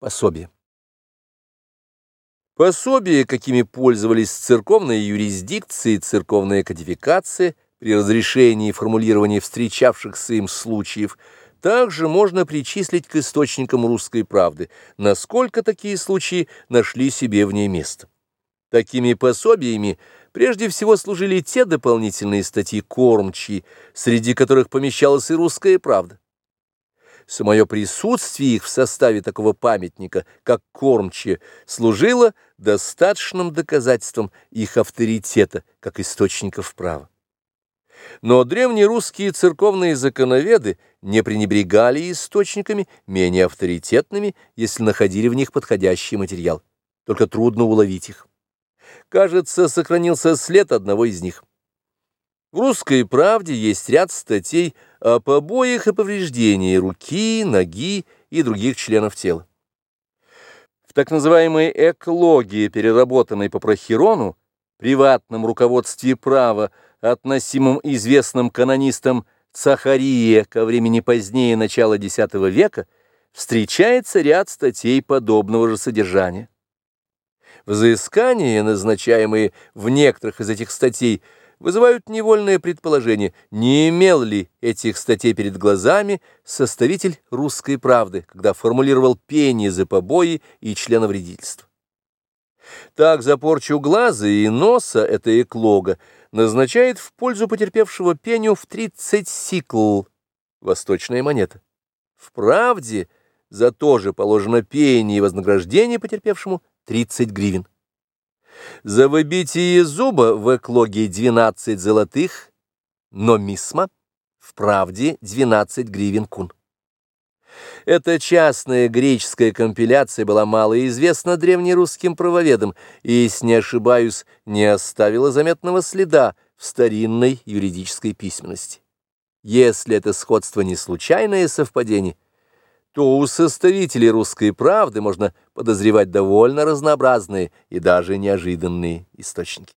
Пособие. Пособия, какими пользовались церковная юрисдикция и церковная кодификация при разрешении и формулировании встречавшихся им случаев, также можно причислить к источникам русской правды, насколько такие случаи нашли себе в ней место. Такими пособиями прежде всего служили те дополнительные статьи кормчи, среди которых помещалась и русская правда. Самое присутствие их в составе такого памятника, как кормчие, служило достаточным доказательством их авторитета, как источников права. Но древнерусские церковные законоведы не пренебрегали источниками менее авторитетными, если находили в них подходящий материал. Только трудно уловить их. Кажется, сохранился след одного из них. В «Русской правде» есть ряд статей о побоях и повреждении руки, ноги и других членов тела. В так называемой эклогии, переработанной по Прохирону, приватном руководстве права, относимом известным канонистам Цахария ко времени позднее начала X века, встречается ряд статей подобного же содержания. Взыскания, назначаемые в некоторых из этих статей, вызывают невольное предположение, не имел ли этих статей перед глазами составитель «Русской правды», когда формулировал пени за побои и членовредительство. Так за порчу глаза и носа эта эклога назначает в пользу потерпевшего пеню в 30 сикл, восточная монета. В правде за то же положено пение и вознаграждение потерпевшему 30 гривен. За выбитие зуба в эклоге 12 золотых, но мисма, в правде 12 гривен кун. Эта частная греческая компиляция была мало известна древнерусским правоведам и, если не ошибаюсь, не оставила заметного следа в старинной юридической письменности. Если это сходство не случайное совпадение, то у составителей «Русской правды» можно подозревать довольно разнообразные и даже неожиданные источники.